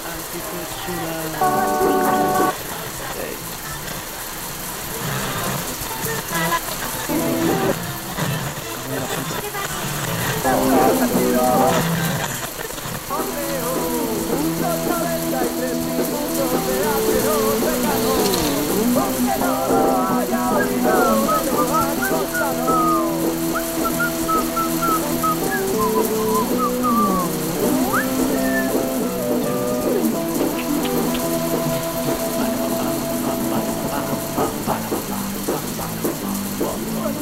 anticultural